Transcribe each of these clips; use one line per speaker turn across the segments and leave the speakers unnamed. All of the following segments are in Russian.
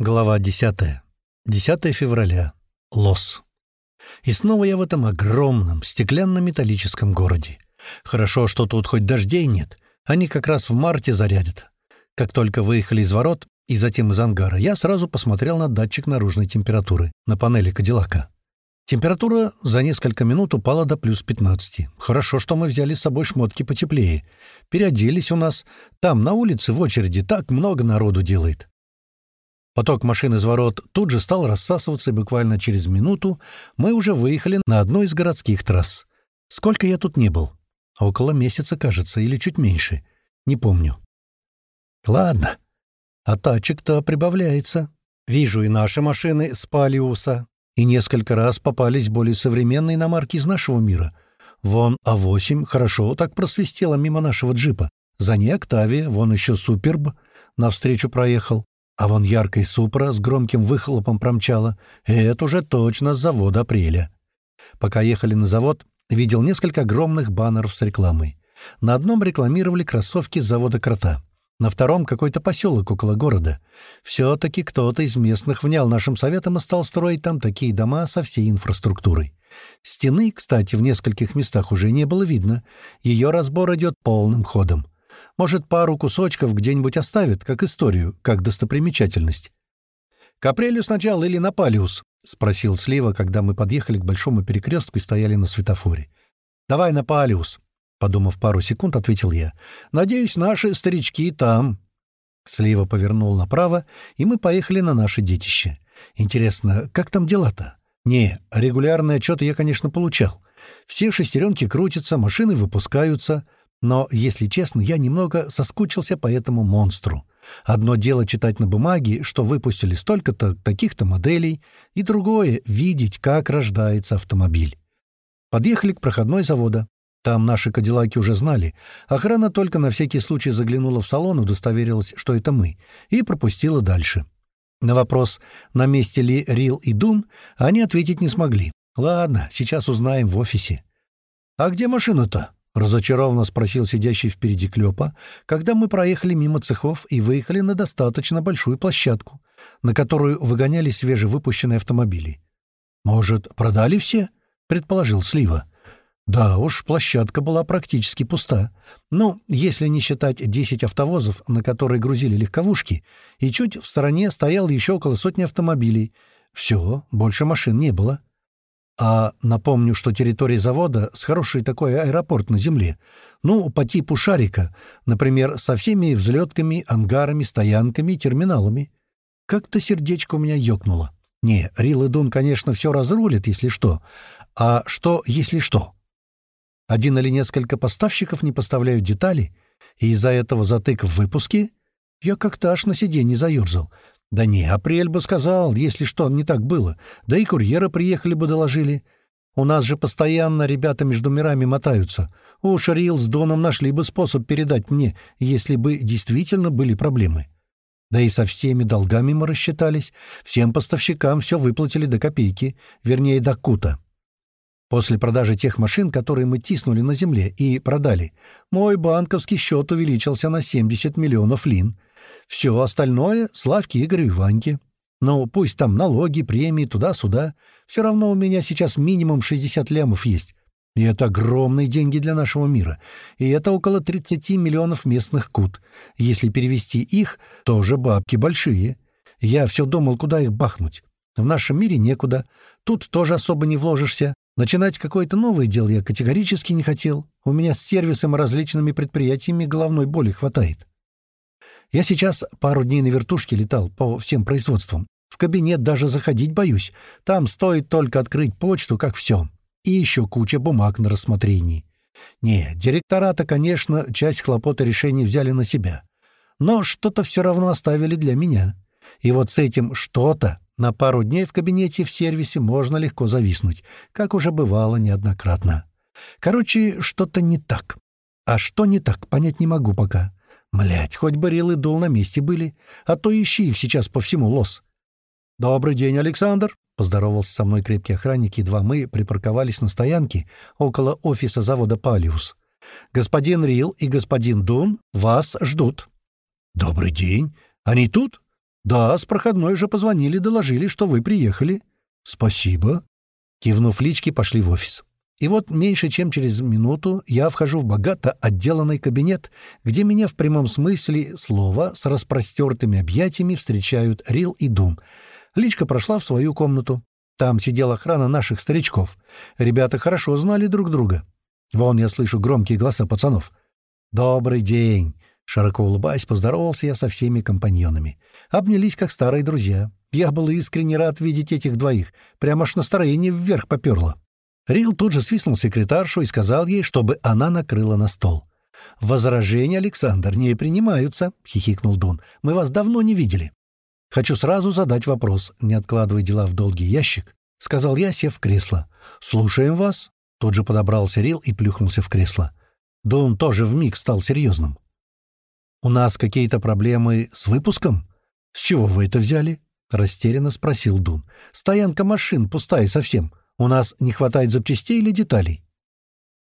Глава 10. 10 февраля. Лос. И снова я в этом огромном стеклянно-металлическом городе. Хорошо, что тут хоть дождей нет. Они как раз в марте зарядят. Как только выехали из ворот и затем из ангара, я сразу посмотрел на датчик наружной температуры на панели Кадиллака. Температура за несколько минут упала до плюс 15. Хорошо, что мы взяли с собой шмотки потеплее. Переоделись у нас. Там, на улице, в очереди, так много народу делает. Поток машин из ворот тут же стал рассасываться, и буквально через минуту мы уже выехали на одну из городских трасс. Сколько я тут не был? Около месяца, кажется, или чуть меньше. Не помню. Ладно. А тачек-то прибавляется. Вижу и наши машины с Палиуса, и несколько раз попались более современные иномарки из нашего мира. Вон А8 хорошо так просвистела мимо нашего джипа. За ней Октавия, вон еще Суперб навстречу проехал. А вон яркой Супра с громким выхлопом промчала. Это уже точно с завода «Апреля». Пока ехали на завод, видел несколько огромных баннеров с рекламой. На одном рекламировали кроссовки с завода «Крота». На втором — какой-то поселок около города. Все-таки кто-то из местных внял нашим советом и стал строить там такие дома со всей инфраструктурой. Стены, кстати, в нескольких местах уже не было видно. Ее разбор идет полным ходом. Может, пару кусочков где-нибудь оставит, как историю, как достопримечательность. «К апрелю сначала или на Палиус?» — спросил Слива, когда мы подъехали к большому перекрестку и стояли на светофоре. «Давай на Палиус», — подумав пару секунд, ответил я. «Надеюсь, наши старички там». Слива повернул направо, и мы поехали на наше детище. Интересно, как там дела-то? Не, регулярный отчет я, конечно, получал. Все шестеренки крутятся, машины выпускаются — но, если честно, я немного соскучился по этому монстру. Одно дело читать на бумаге, что выпустили столько-то таких-то моделей, и другое — видеть, как рождается автомобиль. Подъехали к проходной завода. Там наши кадиллаки уже знали. Охрана только на всякий случай заглянула в салон, удостоверилась, что это мы, и пропустила дальше. На вопрос, на месте ли Рил и Дун, они ответить не смогли. «Ладно, сейчас узнаем в офисе». «А где машина-то?» Разочарованно спросил сидящий впереди Клёпа, когда мы проехали мимо цехов и выехали на достаточно большую площадку, на которую выгоняли свежевыпущенные автомобили. «Может, продали все?» — предположил Слива. Да уж, площадка была практически пуста. Ну, если не считать 10 автовозов, на которые грузили легковушки, и чуть в стороне стоял еще около сотни автомобилей. Все, больше машин не было. А напомню, что территория завода с хороший такой аэропорт на земле. Ну, по типу шарика, например, со всеми взлетками, ангарами, стоянками терминалами. Как-то сердечко у меня ёкнуло. Не, Рил и Дун, конечно, все разрулит, если что. А что, если что? Один или несколько поставщиков не поставляют детали, и из-за этого затык в выпуске я как-то аж на сиденье заёрзал. Да не, Апрель бы сказал, если что не так было. Да и курьеры приехали бы доложили. У нас же постоянно ребята между мирами мотаются. Уж Рил с Доном нашли бы способ передать мне, если бы действительно были проблемы. Да и со всеми долгами мы рассчитались. Всем поставщикам все выплатили до копейки, вернее, до кута. После продажи тех машин, которые мы тиснули на земле и продали, мой банковский счет увеличился на 70 миллионов лин — все остальное — Славке, Игорю и Ваньке. Ну, пусть там налоги, премии, туда-сюда. Все равно у меня сейчас минимум 60 лямов есть. И это огромные деньги для нашего мира. И это около 30 миллионов местных кут. Если перевести их, тоже бабки большие. Я все думал, куда их бахнуть. В нашем мире некуда. Тут тоже особо не вложишься. Начинать какое-то новое дело я категорически не хотел. У меня с сервисом и различными предприятиями головной боли хватает. Я сейчас пару дней на вертушке летал по всем производствам. В кабинет даже заходить боюсь. Там стоит только открыть почту, как все. И еще куча бумаг на рассмотрении. Не, директора-то, конечно, часть хлопот и решений взяли на себя. Но что-то все равно оставили для меня. И вот с этим «что-то» на пару дней в кабинете в сервисе можно легко зависнуть, как уже бывало неоднократно. Короче, что-то не так. А что не так, понять не могу пока. Млять, хоть бы Рил и Дул на месте были, а то ищи их сейчас по всему лос. «Добрый день, Александр!» — поздоровался со мной крепкий охранник, едва мы припарковались на стоянке около офиса завода «Палиус». «Господин Рил и господин Дун вас ждут». «Добрый день! Они тут?» «Да, с проходной же позвонили, доложили, что вы приехали». «Спасибо». Кивнув лички, пошли в офис. И вот меньше чем через минуту я вхожу в богато отделанный кабинет, где меня в прямом смысле слова с распростертыми объятиями встречают Рил и Дун. Личка прошла в свою комнату. Там сидела охрана наших старичков. Ребята хорошо знали друг друга. Вон я слышу громкие голоса пацанов. «Добрый день!» Широко улыбаясь, поздоровался я со всеми компаньонами. Обнялись, как старые друзья. Я был искренне рад видеть этих двоих. Прямо аж настроение вверх поперло. Рил тут же свистнул секретаршу и сказал ей, чтобы она накрыла на стол. «Возражения, Александр, не принимаются», — хихикнул Дун. «Мы вас давно не видели». «Хочу сразу задать вопрос, не откладывая дела в долгий ящик», — сказал я, сев в кресло. «Слушаем вас». Тут же подобрался Рил и плюхнулся в кресло. Дун тоже вмиг стал серьезным. «У нас какие-то проблемы с выпуском?» «С чего вы это взяли?» — растерянно спросил Дун. «Стоянка машин пустая совсем. У нас не хватает запчастей или деталей?»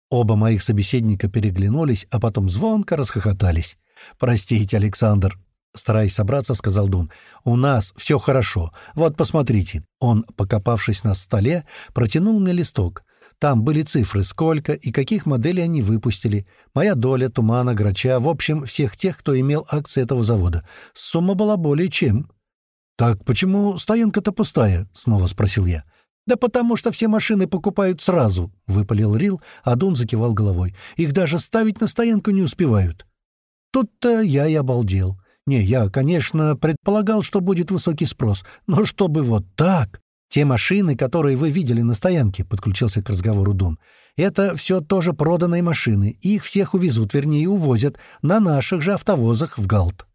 Оба моих собеседника переглянулись, а потом звонко расхохотались. «Простите, Александр», — стараясь собраться, сказал Дун. «У нас все хорошо. Вот, посмотрите». Он, покопавшись на столе, протянул мне листок. Там были цифры, сколько и каких моделей они выпустили. Моя доля, Тумана, Грача, в общем, всех тех, кто имел акции этого завода. Сумма была более чем. «Так почему стоянка-то пустая?» — снова спросил я. «Да потому что все машины покупают сразу», — выпалил Рил, а Дун закивал головой. «Их даже ставить на стоянку не успевают». Тут-то я и обалдел. Не, я, конечно, предполагал, что будет высокий спрос, но чтобы вот так... Те машины, которые вы видели на стоянке, — подключился к разговору Дун, — это все тоже проданные машины, их всех увезут, вернее, увозят на наших же автовозах в Галт.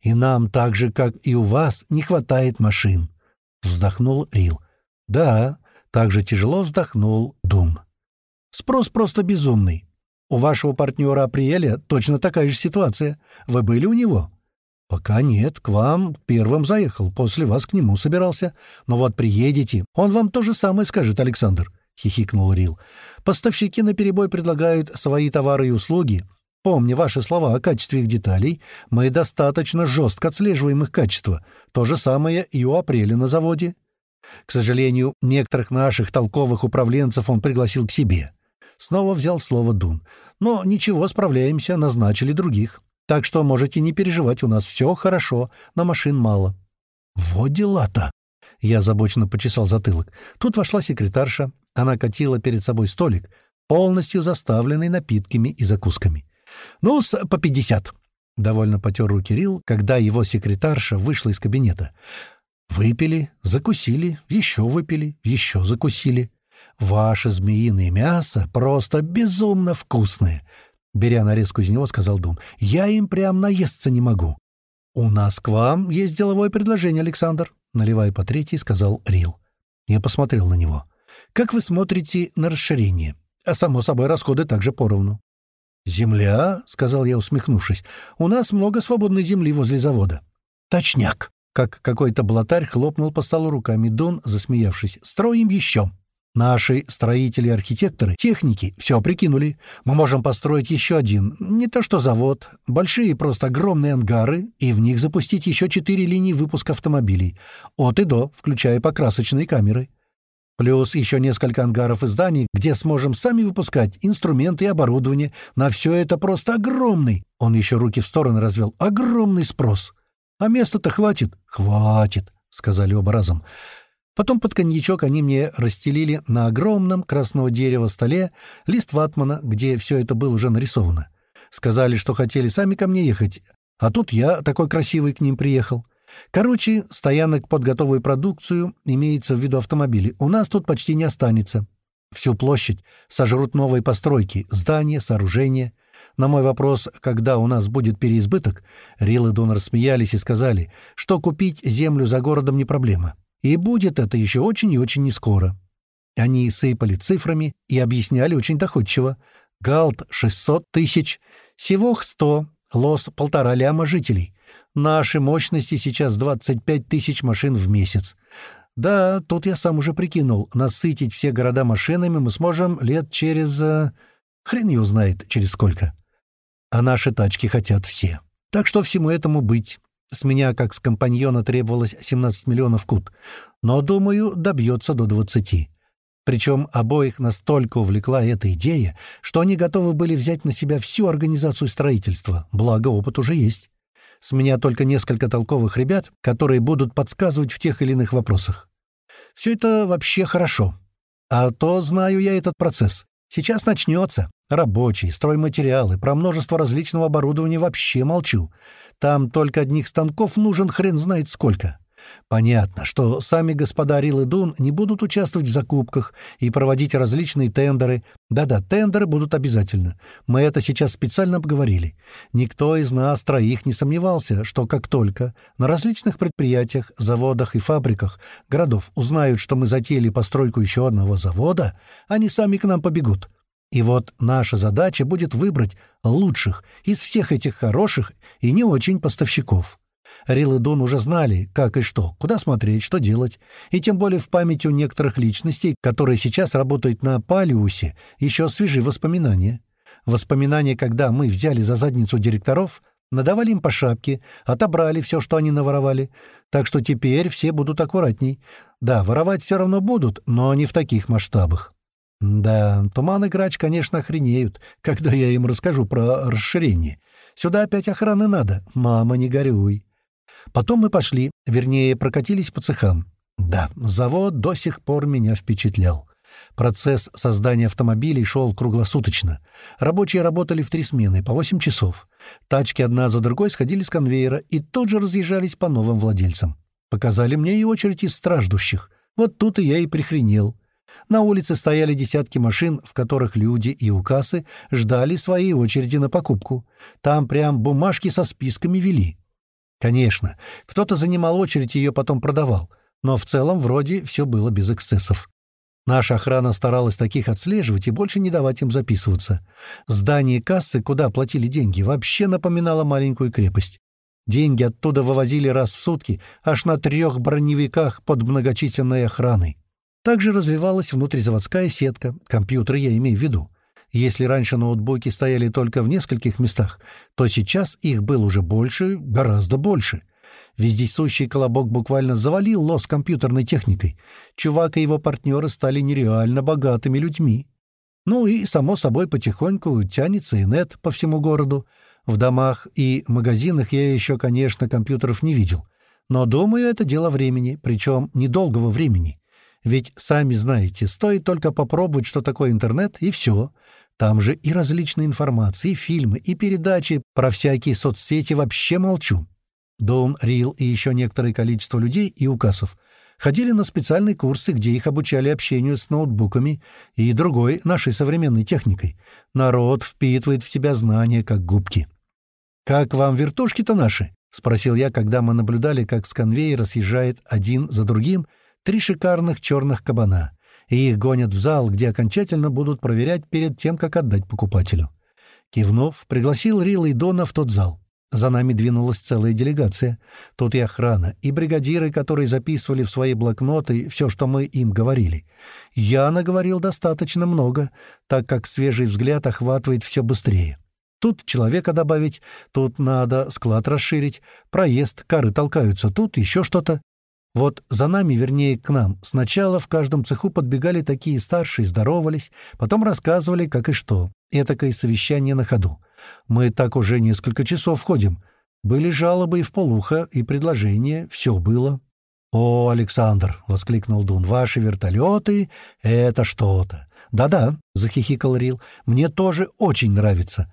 И нам так же, как и у вас, не хватает машин, — вздохнул Рил. «Да», — также тяжело вздохнул Дун. «Спрос просто безумный. У вашего партнера Априэля точно такая же ситуация. Вы были у него?» «Пока нет, к вам первым заехал, после вас к нему собирался. Но вот приедете, он вам то же самое скажет, Александр», — хихикнул Рил. «Поставщики наперебой предлагают свои товары и услуги. Помня ваши слова о качестве их деталей, мы достаточно жестко отслеживаем их качество. То же самое и у Апреля на заводе. К сожалению, некоторых наших толковых управленцев он пригласил к себе. Снова взял слово Дун. Но ничего, справляемся, назначили других. Так что можете не переживать, у нас все хорошо, на машин мало. Вот дела-то. Я озабоченно почесал затылок. Тут вошла секретарша. Она катила перед собой столик, полностью заставленный напитками и закусками. ну по пятьдесят. Довольно потер руки Рил, когда его секретарша вышла из кабинета. Выпили, закусили, еще выпили, еще закусили. Ваше змеиное мясо просто безумно вкусное. Беря нарезку из него, сказал Дун. Я им прям наесться не могу. У нас к вам есть деловое предложение, Александр. Наливая по третьей, сказал Рил. Я посмотрел на него. Как вы смотрите на расширение? А само собой, расходы также поровну. «Земля», — сказал я, усмехнувшись, — «у нас много свободной земли возле завода». «Точняк», как какой-то блатарь хлопнул по столу руками Дон, засмеявшись. «Строим еще!» Наши строители архитекторы, техники, все прикинули. Мы можем построить еще один, не то что завод, большие просто огромные ангары, и в них запустить еще четыре линии выпуска автомобилей. От и до, включая покрасочные камеры. Плюс еще несколько ангаров и зданий, где сможем сами выпускать инструменты и оборудование. На все это просто огромный, он еще руки в стороны развел, огромный спрос. А места-то хватит? Хватит, сказали оба разом. Потом под коньячок они мне расстелили на огромном красного дерева столе лист ватмана, где все это было уже нарисовано. Сказали, что хотели сами ко мне ехать, а тут я такой красивый к ним приехал. Короче, стоянок под готовую продукцию имеется в виду автомобили. У нас тут почти не останется. Всю площадь сожрут новые постройки, здания, сооружения. На мой вопрос, когда у нас будет переизбыток, Рил и Дон рассмеялись и сказали, что купить землю за городом не проблема. И будет это еще очень и очень нескоро. Они сыпали цифрами и объясняли очень доходчиво. Галт — 600 тысяч, Севох — 100, Лос — полтора ляма жителей. Наши мощности сейчас 25 тысяч машин в месяц. Да, тут я сам уже прикинул, насытить все города машинами мы сможем лет через... Э, хрен его знает, через сколько. А наши тачки хотят все. Так что всему этому быть. С меня, как с компаньона, требовалось 17 миллионов кут, но, думаю, добьется до 20. Причем обоих настолько увлекла эта идея, что они готовы были взять на себя всю организацию строительства, благо опыт уже есть. С меня только несколько толковых ребят, которые будут подсказывать в тех или иных вопросах. Все это вообще хорошо. А то знаю я этот процесс. Сейчас начнется. Рабочие, стройматериалы, про множество различного оборудования вообще молчу. Там только одних станков нужен хрен знает сколько. Понятно, что сами господа Рил и Дун не будут участвовать в закупках и проводить различные тендеры. Да-да, тендеры будут обязательно. Мы это сейчас специально обговорили. Никто из нас троих не сомневался, что как только на различных предприятиях, заводах и фабриках городов узнают, что мы затеяли постройку еще одного завода, они сами к нам побегут. И вот наша задача будет выбрать лучших из всех этих хороших и не очень поставщиков. Рил и Дун уже знали, как и что, куда смотреть, что делать, и тем более в памяти у некоторых личностей, которые сейчас работают на Палиусе, еще свежи воспоминания. Воспоминания, когда мы взяли за задницу директоров, надавали им по шапке, отобрали все, что они наворовали, так что теперь все будут аккуратней. Да, воровать все равно будут, но не в таких масштабах. Да, Туман и Грач, конечно, охренеют, когда я им расскажу про расширение. Сюда опять охраны надо. Мама, не горюй. Потом мы пошли, вернее, прокатились по цехам. Да, завод до сих пор меня впечатлял. Процесс создания автомобилей шел круглосуточно. Рабочие работали в три смены, по 8 часов. Тачки одна за другой сходили с конвейера и тут же разъезжались по новым владельцам. Показали мне и очередь из страждущих. Вот тут и я и прихренел. На улице стояли десятки машин, в которых люди и укасы ждали своей очереди на покупку. Там прям бумажки со списками вели. Конечно, кто-то занимал очередь и ее потом продавал, но в целом вроде все было без эксцессов. Наша охрана старалась таких отслеживать и больше не давать им записываться. Здание кассы, куда платили деньги, вообще напоминало маленькую крепость. Деньги оттуда вывозили раз в сутки, аж на трех броневиках под многочисленной охраной. Также развивалась внутризаводская сетка, компьютеры я имею в виду. Если раньше ноутбуки стояли только в нескольких местах, то сейчас их было уже больше, гораздо больше. Вездесущий колобок буквально завалил лос компьютерной техникой. Чувак и его партнеры стали нереально богатыми людьми. Ну и, само собой, потихоньку тянется и нет по всему городу. В домах и магазинах я еще, конечно, компьютеров не видел. Но, думаю, это дело времени, причем недолгого времени. Ведь, сами знаете, стоит только попробовать, что такое интернет, и все — там же и различные информации, и фильмы, и передачи про всякие соцсети вообще молчу. Дон, Рил и еще некоторое количество людей и указов ходили на специальные курсы, где их обучали общению с ноутбуками и другой нашей современной техникой. Народ впитывает в себя знания, как губки. «Как вам вертушки-то наши?» — спросил я, когда мы наблюдали, как с конвейера съезжает один за другим три шикарных черных кабана — и их гонят в зал, где окончательно будут проверять перед тем, как отдать покупателю. Кивнув, пригласил Рила и Дона в тот зал. За нами двинулась целая делегация. Тут и охрана, и бригадиры, которые записывали в свои блокноты все, что мы им говорили. Я наговорил достаточно много, так как свежий взгляд охватывает все быстрее. Тут человека добавить, тут надо склад расширить, проезд, кары толкаются, тут еще что-то. Вот за нами, вернее, к нам, сначала в каждом цеху подбегали такие старшие, здоровались, потом рассказывали, как и что. Этакое совещание на ходу. Мы так уже несколько часов ходим. Были жалобы и в полухо, и предложения, все было. «О, Александр!» — воскликнул Дун. «Ваши вертолеты — это что-то!» «Да-да», — захихикал Рил, — «мне тоже очень нравится.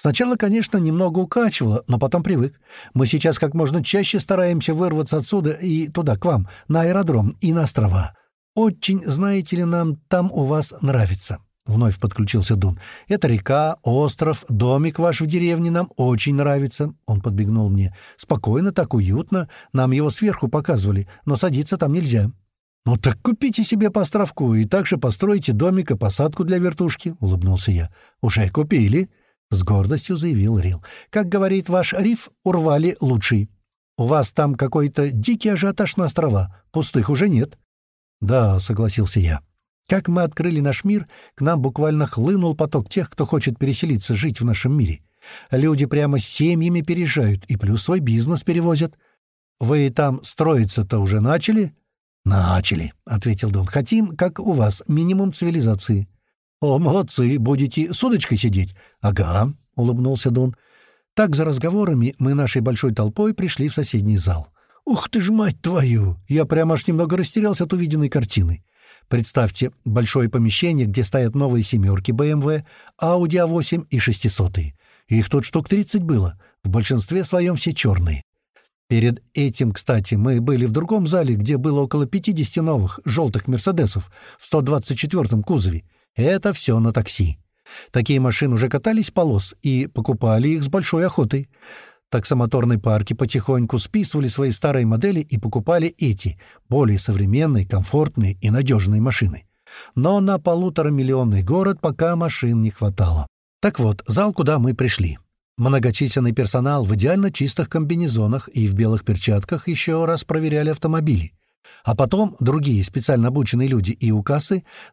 Сначала, конечно, немного укачивало, но потом привык. Мы сейчас как можно чаще стараемся вырваться отсюда и туда, к вам, на аэродром и на острова. Очень, знаете ли, нам там у вас нравится». Вновь подключился Дун. «Это река, остров, домик ваш в деревне нам очень нравится». Он подбегнул мне. «Спокойно, так уютно. Нам его сверху показывали, но садиться там нельзя». «Ну так купите себе по островку и также постройте домик и посадку для вертушки», — улыбнулся я. «Уже купили?» — с гордостью заявил Рил. «Как говорит ваш риф, урвали лучший. У вас там какой-то дикий ажиотаж на острова. Пустых уже нет». «Да», — согласился я. «Как мы открыли наш мир, к нам буквально хлынул поток тех, кто хочет переселиться, жить в нашем мире. Люди прямо с семьями переезжают и плюс свой бизнес перевозят. Вы там строиться-то уже начали?» «Начали», — ответил Дон. «Хотим, как у вас, минимум цивилизации». «О, молодцы, будете с удочкой сидеть?» «Ага», — улыбнулся Дон. Так, за разговорами, мы нашей большой толпой пришли в соседний зал. «Ух ты ж, мать твою!» Я прямо аж немного растерялся от увиденной картины. Представьте большое помещение, где стоят новые «семерки» BMW, Audi A8 и 600 -е. Их тут штук 30 было, в большинстве своем все черные. Перед этим, кстати, мы были в другом зале, где было около 50 новых желтых «Мерседесов» в 124-м кузове. Это все на такси. Такие машины уже катались по лос и покупали их с большой охотой. Таксомоторные парки потихоньку списывали свои старые модели и покупали эти, более современные, комфортные и надежные машины. Но на полуторамиллионный город пока машин не хватало. Так вот, зал, куда мы пришли. Многочисленный персонал в идеально чистых комбинезонах и в белых перчатках еще раз проверяли автомобили. А потом другие специально обученные люди и у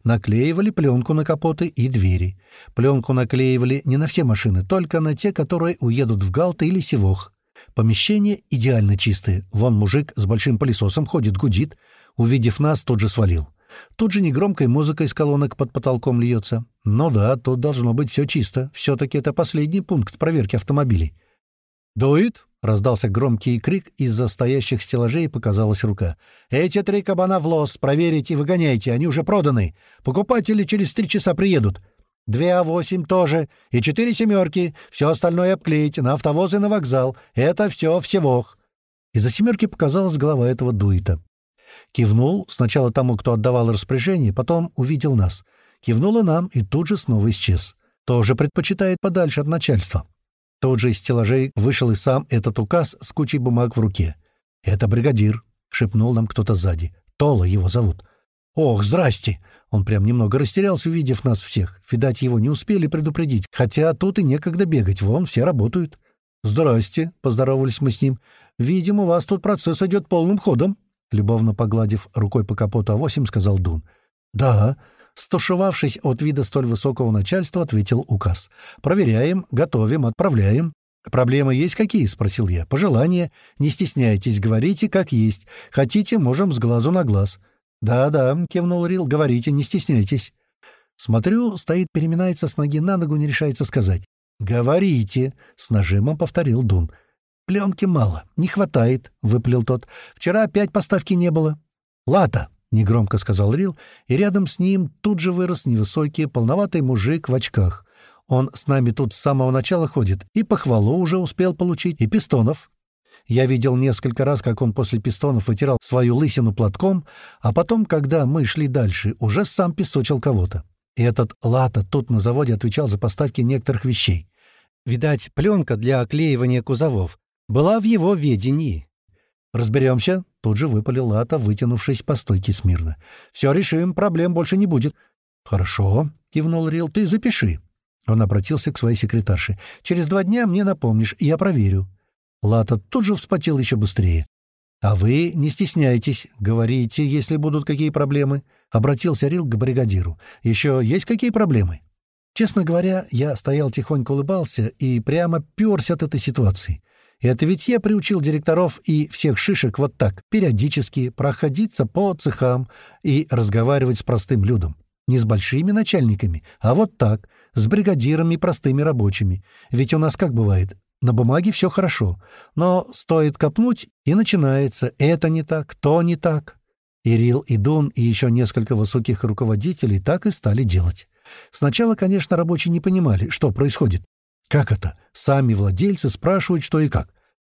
наклеивали пленку на капоты и двери. Пленку наклеивали не на все машины, только на те, которые уедут в Галт или Севох. Помещение идеально чистое. Вон мужик с большим пылесосом ходит, гудит. Увидев нас, тут же свалил. Тут же негромкой музыка из колонок под потолком льется. Ну да, тут должно быть все чисто. Все-таки это последний пункт проверки автомобилей. «Дует?» — раздался громкий крик, из-за стоящих стеллажей показалась рука. «Эти три кабана в лос, проверите и выгоняйте, они уже проданы. Покупатели через три часа приедут. Две А8 тоже, и четыре семерки, все остальное обклеить, на автовозы на вокзал. Это все всевох». Из-за семерки показалась голова этого дуита. Кивнул сначала тому, кто отдавал распоряжение, потом увидел нас. Кивнул и нам, и тут же снова исчез. Тоже предпочитает подальше от начальства. Тут же из стеллажей вышел и сам этот указ с кучей бумаг в руке. «Это бригадир», — шепнул нам кто-то сзади. «Тола его зовут». «Ох, здрасте!» Он прям немного растерялся, увидев нас всех. Видать, его не успели предупредить, хотя тут и некогда бегать, вон все работают. «Здрасте», — поздоровались мы с ним. «Видимо, у вас тут процесс идет полным ходом», — любовно погладив рукой по капоту А8, сказал Дун. «Да», Стушевавшись от вида столь высокого начальства, ответил указ. «Проверяем, готовим, отправляем». «Проблемы есть какие?» — спросил я. «Пожелания. Не стесняйтесь, говорите, как есть. Хотите, можем с глазу на глаз». «Да-да», — кивнул Рил, — «говорите, не стесняйтесь». Смотрю, стоит, переминается с ноги на ногу, не решается сказать. «Говорите», — с нажимом повторил Дун. «Пленки мало, не хватает», — выпалил тот. «Вчера опять поставки не было». «Лата», — негромко сказал Рил, и рядом с ним тут же вырос невысокий, полноватый мужик в очках. Он с нами тут с самого начала ходит, и похвалу уже успел получить, и пистонов. Я видел несколько раз, как он после пистонов вытирал свою лысину платком, а потом, когда мы шли дальше, уже сам песочил кого-то. И этот Лата тут на заводе отвечал за поставки некоторых вещей. Видать, пленка для оклеивания кузовов была в его ведении. «Разберемся», — тут же выпалил Лата, вытянувшись по стойке смирно. «Все решим, проблем больше не будет». «Хорошо», — кивнул Рил, — «ты запиши». Он обратился к своей секретарше. «Через два дня мне напомнишь, я проверю». Лата тут же вспотел еще быстрее. «А вы не стесняйтесь, говорите, если будут какие проблемы», — обратился Рил к бригадиру. «Еще есть какие проблемы?» Честно говоря, я стоял тихонько улыбался и прямо перся от этой ситуации. Это ведь я приучил директоров и всех шишек вот так, периодически проходиться по цехам и разговаривать с простым людом. Не с большими начальниками, а вот так, с бригадирами простыми рабочими. Ведь у нас как бывает? На бумаге все хорошо, но стоит копнуть, и начинается «это не так», «то не так». Ирил и Дун и еще несколько высоких руководителей так и стали делать. Сначала, конечно, рабочие не понимали, что происходит. Как это? Сами владельцы спрашивают, что и как.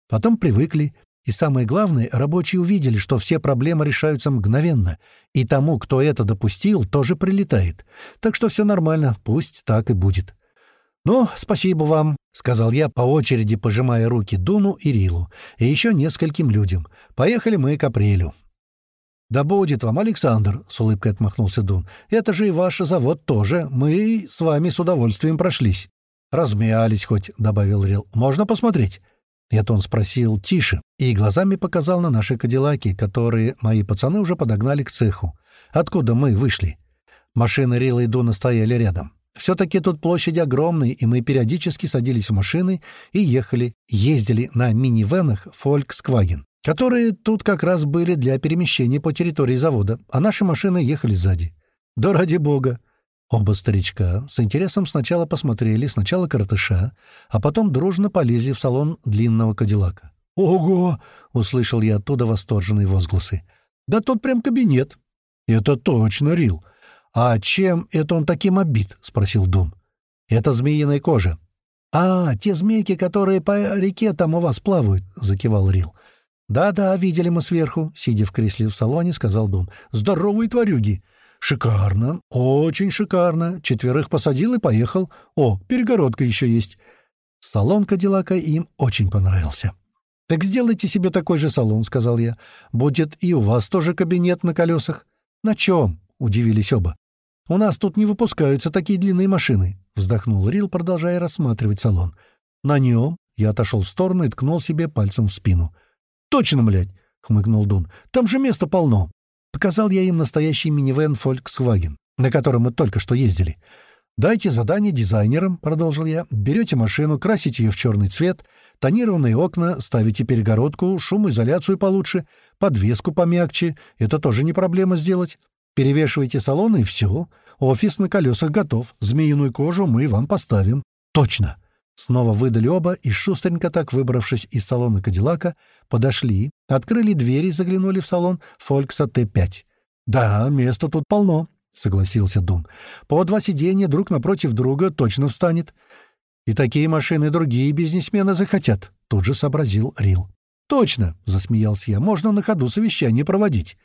Потом привыкли, и самое главное, рабочие увидели, что все проблемы решаются мгновенно, и тому, кто это допустил, тоже прилетает. Так что все нормально, пусть так и будет. «Ну, спасибо вам», — сказал я, по очереди пожимая руки Дуну и Рилу, и еще нескольким людям. «Поехали мы к апрелю». «Да будет вам, Александр», — с улыбкой отмахнулся Дун. «Это же и ваш завод тоже. Мы с вами с удовольствием прошлись». «Размялись хоть», — добавил Рил. «Можно посмотреть?» Это он спросил тише и глазами показал на наши кадиллаки, которые мои пацаны уже подогнали к цеху. Откуда мы вышли? Машины Рила и Дуна стояли рядом. Все-таки тут площадь огромная, и мы периодически садились в машины и ехали, ездили на минивенах Volkswagen, которые тут как раз были для перемещения по территории завода, а наши машины ехали сзади. Да ради бога! Оба старичка с интересом сначала посмотрели сначала коротыша, а потом дружно полезли в салон длинного кадиллака. «Ого!» — услышал я оттуда восторженные возгласы. «Да тут прям кабинет». «Это точно, Рил. А чем это он таким обид?» — спросил Дун. «Это змеиная кожа». «А, те змейки, которые по реке там у вас плавают», — закивал Рил. «Да-да, видели мы сверху», — сидя в кресле в салоне, сказал Дун. «Здоровые тварюги! «Шикарно, очень шикарно. Четверых посадил и поехал. О, перегородка еще есть». Салон Кадиллака им очень понравился. «Так сделайте себе такой же салон», — сказал я. «Будет и у вас тоже кабинет на колесах». «На чем?» — удивились оба. «У нас тут не выпускаются такие длинные машины», — вздохнул Рил, продолжая рассматривать салон. «На нем?» — я отошел в сторону и ткнул себе пальцем в спину. «Точно, блядь!» — хмыкнул Дун. «Там же места полно. Показал я им настоящий минивэн Volkswagen, на котором мы только что ездили. «Дайте задание дизайнерам», — продолжил я. «Берете машину, красите ее в черный цвет, тонированные окна, ставите перегородку, шумоизоляцию получше, подвеску помягче. Это тоже не проблема сделать. Перевешивайте салон и все. Офис на колесах готов. Змеиную кожу мы вам поставим». «Точно!» Снова выдали оба, и шустренько так, выбравшись из салона Кадиллака, подошли, открыли двери и заглянули в салон Фолькса Т-5. «Да, места тут полно», — согласился Дун. «По два сиденья друг напротив друга точно встанет. И такие машины другие бизнесмены захотят», — тут же сообразил Рил. «Точно», — засмеялся я, — «можно на ходу совещание проводить».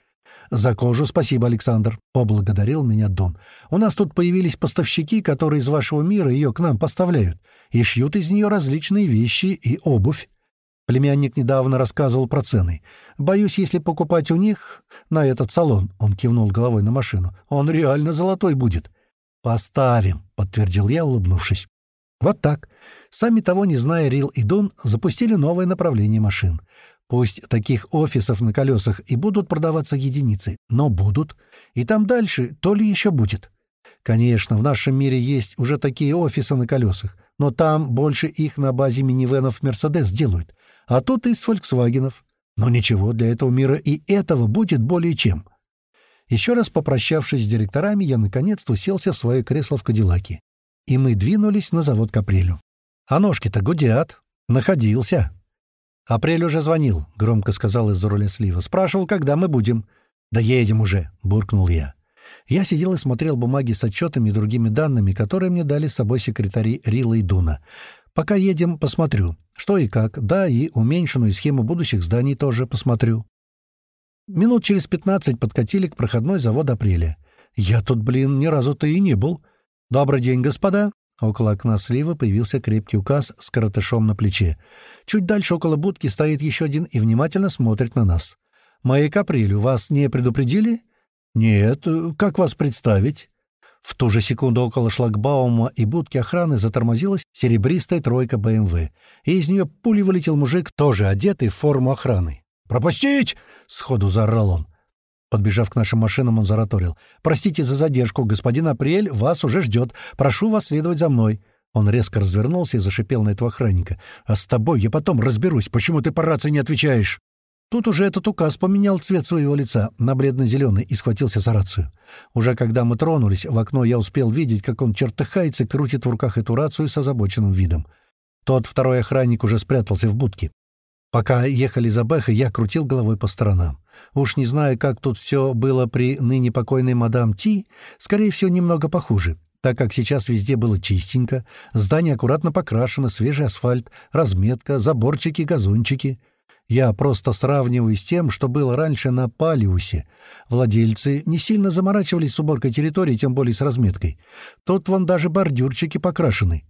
«За кожу спасибо, Александр», — поблагодарил меня Дон. «У нас тут появились поставщики, которые из вашего мира ее к нам поставляют, и шьют из нее различные вещи и обувь. Племянник недавно рассказывал про цены. Боюсь, если покупать у них на этот салон, — он кивнул головой на машину, — он реально золотой будет». «Поставим», — подтвердил я, улыбнувшись. Вот так. Сами того не зная, Рил и Дон запустили новое направление машин. Пусть таких офисов на колесах и будут продаваться единицы, но будут. И там дальше то ли еще будет. Конечно, в нашем мире есть уже такие офисы на колесах, но там больше их на базе минивенов «Мерседес» делают, а тут из «Фольксвагенов». Но ничего, для этого мира и этого будет более чем. Еще раз попрощавшись с директорами, я наконец-то уселся в свое кресло в Кадиллаке. И мы двинулись на завод к апрелю. А ножки-то гудят. Находился. «Апрель уже звонил», — громко сказал из-за руля слива. «Спрашивал, когда мы будем». «Да едем уже», — буркнул я. Я сидел и смотрел бумаги с отчетами и другими данными, которые мне дали с собой секретари Рила и Дуна. «Пока едем, посмотрю, что и как. Да, и уменьшенную схему будущих зданий тоже посмотрю». Минут через пятнадцать подкатили к проходной завода «Апреля». «Я тут, блин, ни разу-то и не был». «Добрый день, господа», Около окна слива появился крепкий указ с коротышом на плече. Чуть дальше около будки стоит еще один и внимательно смотрит на нас. «Мои каприлю, вас не предупредили?» «Нет. Как вас представить?» В ту же секунду около шлагбаума и будки охраны затормозилась серебристая тройка БМВ, и из нее пулей вылетел мужик, тоже одетый в форму охраны. «Пропустить!» — сходу заорал он. Подбежав к нашим машинам, он зараторил. «Простите за задержку. Господин Апрель вас уже ждет. Прошу вас следовать за мной». Он резко развернулся и зашипел на этого охранника. «А с тобой я потом разберусь. Почему ты по рации не отвечаешь?» Тут уже этот указ поменял цвет своего лица на бледно-зеленый и схватился за рацию. Уже когда мы тронулись, в окно я успел видеть, как он чертыхается и крутит в руках эту рацию с озабоченным видом. Тот второй охранник уже спрятался в будке. Пока ехали за Бэхой, я крутил головой по сторонам. Уж не знаю, как тут все было при ныне покойной мадам Ти, скорее всего, немного похуже, так как сейчас везде было чистенько, здание аккуратно покрашено, свежий асфальт, разметка, заборчики, газончики. Я просто сравниваю с тем, что было раньше на Палиусе. Владельцы не сильно заморачивались с уборкой территории, тем более с разметкой. Тут вон даже бордюрчики покрашены.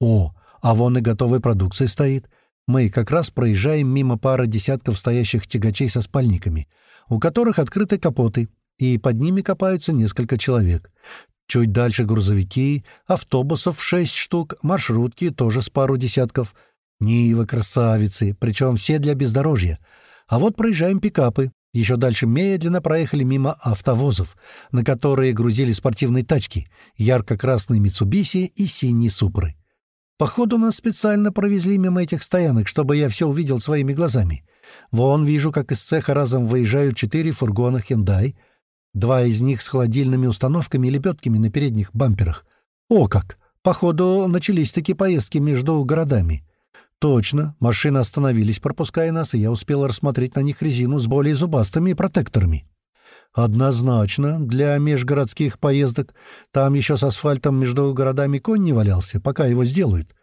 О, а вон и готовая продукция стоит. Мы как раз проезжаем мимо пары десятков стоящих тягачей со спальниками, у которых открыты капоты, и под ними копаются несколько человек. Чуть дальше грузовики, автобусов шесть штук, маршрутки тоже с пару десятков. Нивы красавицы, причем все для бездорожья. А вот проезжаем пикапы. Еще дальше медленно проехали мимо автовозов, на которые грузили спортивные тачки, ярко-красные Митсубиси и синие Супры. Походу, нас специально провезли мимо этих стоянок, чтобы я все увидел своими глазами. Вон вижу, как из цеха разом выезжают четыре фургона «Хендай», два из них с холодильными установками и лебедками на передних бамперах. О как! Походу, начались такие поездки между городами. Точно, машины остановились, пропуская нас, и я успел рассмотреть на них резину с более зубастыми протекторами. Однозначно, для межгородских поездок. Там еще с асфальтом между городами конь не валялся, пока его сделают.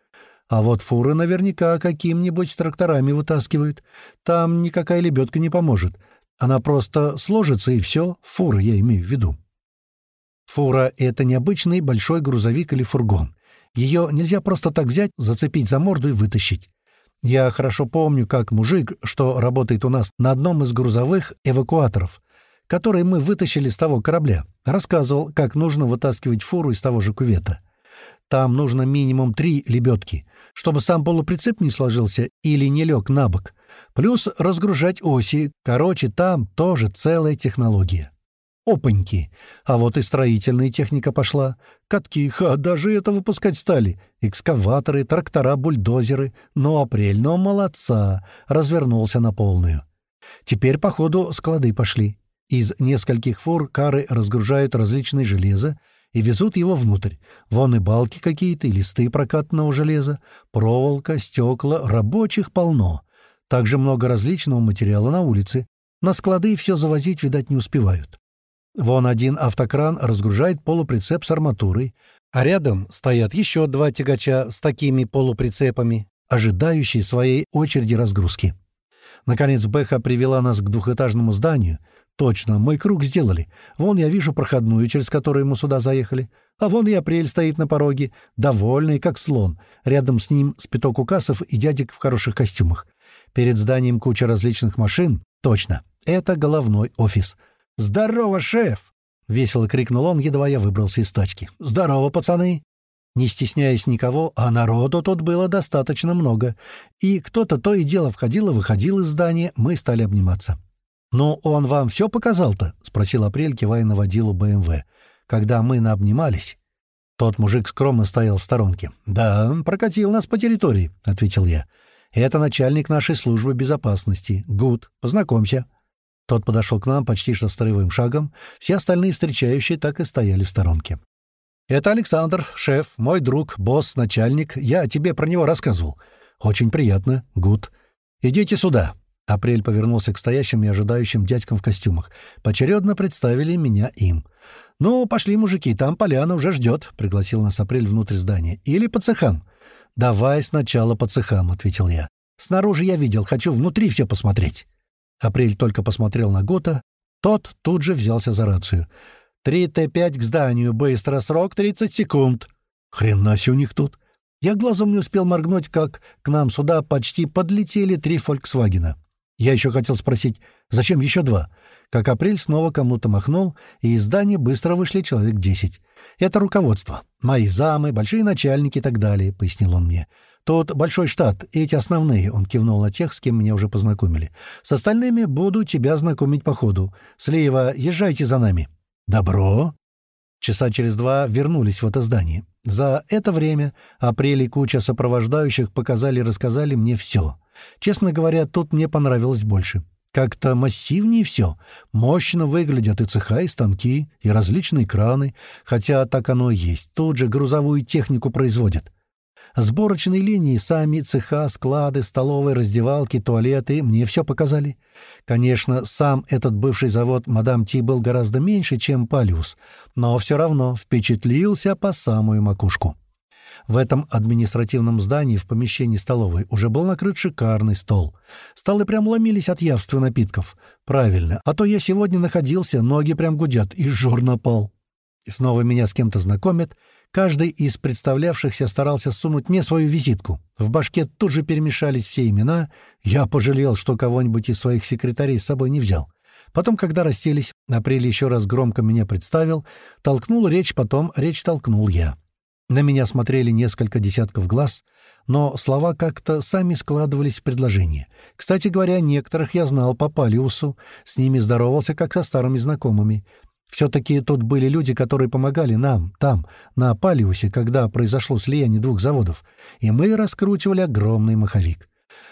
А вот фуры наверняка каким-нибудь тракторами вытаскивают. Там никакая лебедка не поможет. Она просто сложится, и все. Фуры я имею в виду. Фура — это необычный большой грузовик или фургон. Ее нельзя просто так взять, зацепить за морду и вытащить. Я хорошо помню, как мужик, что работает у нас на одном из грузовых эвакуаторов, который мы вытащили с того корабля, рассказывал, как нужно вытаскивать фуру из того же кувета. Там нужно минимум три лебедки, чтобы сам полуприцеп не сложился или не лег на бок. Плюс разгружать оси. Короче, там тоже целая технология. Опаньки! А вот и строительная техника пошла. Катки, ха, даже это выпускать стали. Экскаваторы, трактора, бульдозеры. Ну, апрель, ну, молодца. Развернулся на полную. Теперь, походу, склады пошли. Из нескольких фур кары разгружают различные железо и везут его внутрь. Вон и балки какие-то, и листы прокатного железа, проволока, стекла, рабочих полно. Также много различного материала на улице. На склады все завозить, видать, не успевают. Вон один автокран разгружает полуприцеп с арматурой, а рядом стоят еще два тягача с такими полуприцепами, ожидающие своей очереди разгрузки. Наконец Бэха привела нас к двухэтажному зданию — Точно, мой круг сделали. Вон я вижу проходную, через которую мы сюда заехали. А вон и апрель стоит на пороге, довольный, как слон. Рядом с ним спиток указов и дядек в хороших костюмах. Перед зданием куча различных машин. Точно, это головной офис. «Здорово, шеф!» — весело крикнул он, едва я выбрался из тачки. «Здорово, пацаны!» Не стесняясь никого, а народу тут было достаточно много. И кто-то то и дело входил и выходил из здания, мы стали обниматься. «Ну, он вам все показал-то?» — спросил Апрель, кивая на водилу БМВ. «Когда мы наобнимались...» Тот мужик скромно стоял в сторонке. «Да, прокатил нас по территории», — ответил я. «Это начальник нашей службы безопасности. Гуд, познакомься». Тот подошел к нам почти что строевым шагом. Все остальные встречающие так и стояли в сторонке. «Это Александр, шеф, мой друг, босс, начальник. Я тебе про него рассказывал. Очень приятно, Гуд. Идите сюда». Апрель повернулся к стоящим и ожидающим дядькам в костюмах. Поочередно представили меня им. «Ну, пошли, мужики, там поляна уже ждет», — пригласил нас Апрель внутрь здания. «Или по цехам». «Давай сначала по цехам», — ответил я. «Снаружи я видел, хочу внутри все посмотреть». Апрель только посмотрел на Гота. Тот тут же взялся за рацию. «Три Т-5 к зданию, быстро, срок 30 секунд». «Хрена себе у них тут». Я глазом не успел моргнуть, как к нам сюда почти подлетели три «Фольксвагена». Я еще хотел спросить, зачем еще два? Как Апрель снова кому-то махнул, и из здания быстро вышли человек десять. Это руководство. Мои замы, большие начальники и так далее, — пояснил он мне. Тут большой штат, эти основные, — он кивнул на тех, с кем меня уже познакомили. С остальными буду тебя знакомить по ходу. Слева, езжайте за нами. Добро. Часа через два вернулись в это здание. За это время Апрель и куча сопровождающих показали и рассказали мне все — Честно говоря, тут мне понравилось больше. Как-то массивнее все. Мощно выглядят и цеха, и станки, и различные краны. Хотя так оно и есть. Тут же грузовую технику производят. Сборочные линии, сами цеха, склады, столовые, раздевалки, туалеты мне все показали. Конечно, сам этот бывший завод «Мадам Ти» был гораздо меньше, чем «Палиус», но все равно впечатлился по самую макушку. В этом административном здании в помещении столовой уже был накрыт шикарный стол. Столы прям ломились от явства напитков. Правильно, а то я сегодня находился, ноги прям гудят, и жор напал. И снова меня с кем-то знакомят. Каждый из представлявшихся старался сунуть мне свою визитку. В башке тут же перемешались все имена. Я пожалел, что кого-нибудь из своих секретарей с собой не взял. Потом, когда расселись, Апрель еще раз громко меня представил, толкнул речь, потом речь толкнул я. На меня смотрели несколько десятков глаз, но слова как-то сами складывались в предложение. Кстати говоря, некоторых я знал по Палиусу, с ними здоровался как со старыми знакомыми. Все-таки тут были люди, которые помогали нам, там, на Палиусе, когда произошло слияние двух заводов, и мы раскручивали огромный маховик.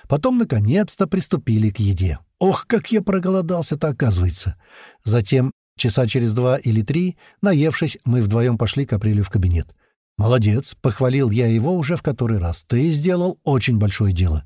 Потом, наконец-то, приступили к еде. Ох, как я проголодался-то, оказывается. Затем, часа через два или три, наевшись, мы вдвоем пошли к Апрелю в кабинет. «Молодец», — похвалил я его уже в который раз. «Ты сделал очень большое дело».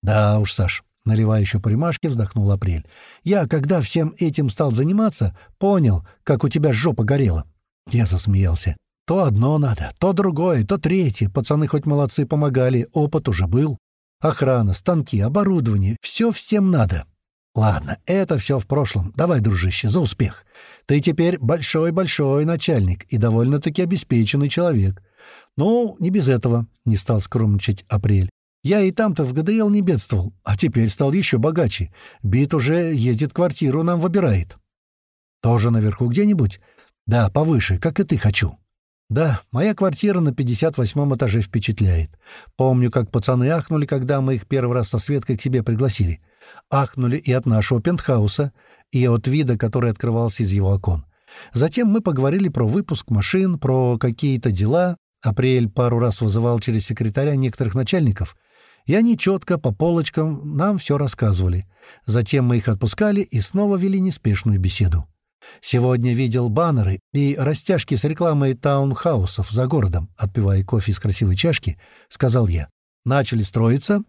«Да уж, Саш», — наливая еще по рюмашке, вздохнул Апрель. «Я, когда всем этим стал заниматься, понял, как у тебя жопа горела». Я засмеялся. «То одно надо, то другое, то третье. Пацаны хоть молодцы помогали, опыт уже был. Охрана, станки, оборудование — все всем надо». «Ладно, это все в прошлом. Давай, дружище, за успех. Ты теперь большой-большой начальник и довольно-таки обеспеченный человек. «Ну, не без этого», — не стал скромничать Апрель. «Я и там-то в ГДЛ не бедствовал, а теперь стал еще богаче. Бит уже ездит квартиру, нам выбирает». «Тоже наверху где-нибудь?» «Да, повыше, как и ты хочу». «Да, моя квартира на 58-м этаже впечатляет. Помню, как пацаны ахнули, когда мы их первый раз со Светкой к себе пригласили. Ахнули и от нашего пентхауса, и от вида, который открывался из его окон. Затем мы поговорили про выпуск машин, про какие-то дела, Апрель пару раз вызывал через секретаря некоторых начальников, и они четко по полочкам нам все рассказывали. Затем мы их отпускали и снова вели неспешную беседу. Сегодня видел баннеры и растяжки с рекламой таунхаусов за городом, отпивая кофе из красивой чашки, сказал я. Начали строиться?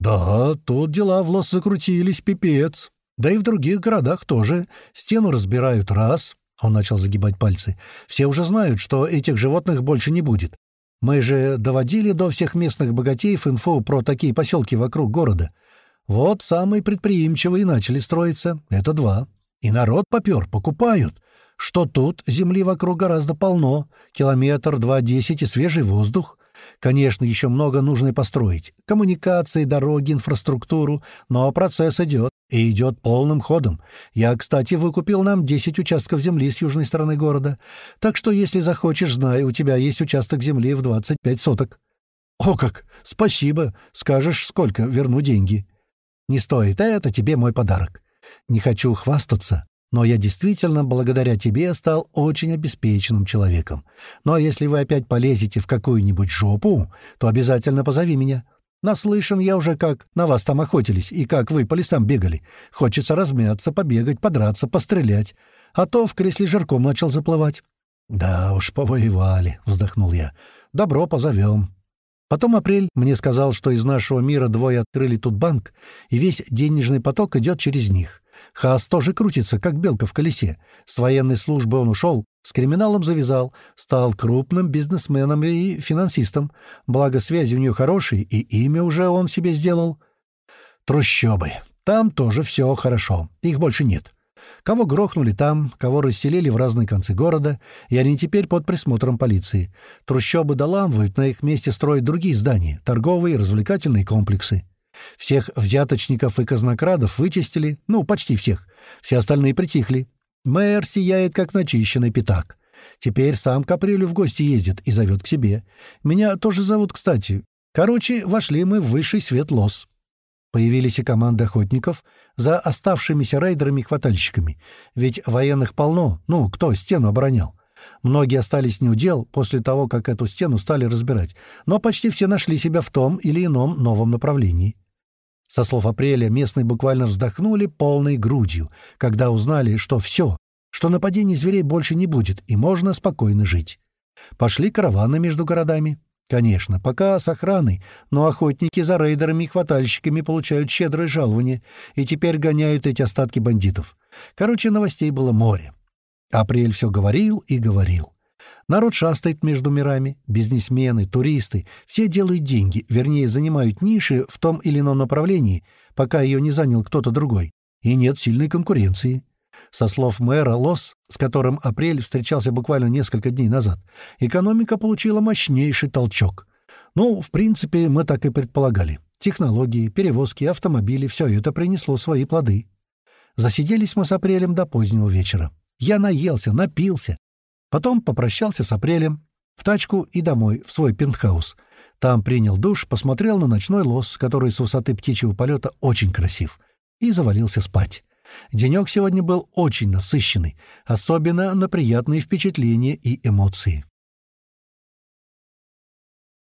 Да, тут дела в Лос закрутились, пипец. Да и в других городах тоже. Стену разбирают раз, он начал загибать пальцы. «Все уже знают, что этих животных больше не будет. Мы же доводили до всех местных богатеев инфу про такие поселки вокруг города. Вот самые предприимчивые начали строиться. Это два. И народ попер, покупают. Что тут земли вокруг гораздо полно. Километр, два, десять и свежий воздух. Конечно, еще много нужно построить. Коммуникации, дороги, инфраструктуру. Но процесс идет. И идет полным ходом. Я, кстати, выкупил нам 10 участков земли с южной стороны города. Так что, если захочешь, знай, у тебя есть участок земли в 25 соток. О как! Спасибо! Скажешь, сколько, верну деньги. Не стоит, это тебе мой подарок. Не хочу хвастаться, но я действительно благодаря тебе стал очень обеспеченным человеком. Но если вы опять полезете в какую-нибудь жопу, то обязательно позови меня. Наслышан я уже, как на вас там охотились и как вы по лесам бегали. Хочется размяться, побегать, подраться, пострелять. А то в кресле жирком начал заплывать». «Да уж, повоевали», — вздохнул я. «Добро, позовем». Потом Апрель мне сказал, что из нашего мира двое открыли тут банк, и весь денежный поток идет через них. Хаас тоже крутится, как белка в колесе. С военной службы он ушел, с криминалом завязал, стал крупным бизнесменом и финансистом. Благо, связи у нее хорошие, и имя уже он себе сделал. Трущобы. Там тоже все хорошо. Их больше нет. Кого грохнули там, кого расселили в разные концы города, и они теперь под присмотром полиции. Трущобы доламывают, на их месте строят другие здания, торговые и развлекательные комплексы. Всех взяточников и казнокрадов вычистили, ну, почти всех. Все остальные притихли. Мэр сияет, как начищенный пятак. Теперь сам к апрелю в гости ездит и зовет к себе. Меня тоже зовут, кстати. Короче, вошли мы в высший свет лос. Появились и команды охотников за оставшимися рейдерами-хватальщиками. Ведь военных полно. Ну, кто стену оборонял? Многие остались неудел после того, как эту стену стали разбирать, но почти все нашли себя в том или ином новом направлении. Со слов Апреля местные буквально вздохнули полной грудью, когда узнали, что все, что нападений зверей больше не будет, и можно спокойно жить. Пошли караваны между городами. Конечно, пока с охраной, но охотники за рейдерами и хватальщиками получают щедрое жалование и теперь гоняют эти остатки бандитов. Короче, новостей было море. Апрель все говорил и говорил. Народ шастает между мирами, бизнесмены, туристы, все делают деньги, вернее, занимают ниши в том или ином направлении, пока ее не занял кто-то другой, и нет сильной конкуренции. Со слов мэра Лос, с которым Апрель встречался буквально несколько дней назад, экономика получила мощнейший толчок. Ну, в принципе, мы так и предполагали. Технологии, перевозки, автомобили — все это принесло свои плоды. Засиделись мы с Апрелем до позднего вечера. Я наелся, напился, Потом попрощался с Апрелем. В тачку и домой, в свой пентхаус. Там принял душ, посмотрел на ночной лос, который с высоты птичьего полета очень красив, и завалился спать. Денек сегодня был очень насыщенный, особенно на приятные впечатления и эмоции.